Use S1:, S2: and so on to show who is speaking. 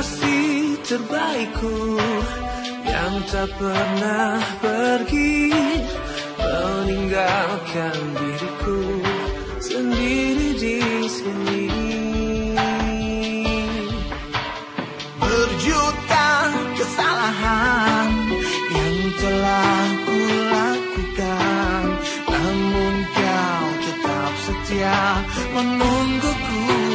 S1: kasih terbaikku yang tak pernah pergi meninggalkan diriku sendiri di sini. Berjuta kesalahan yang telah kulakukan, namun kau tetap setia menungguku.